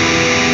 Bye.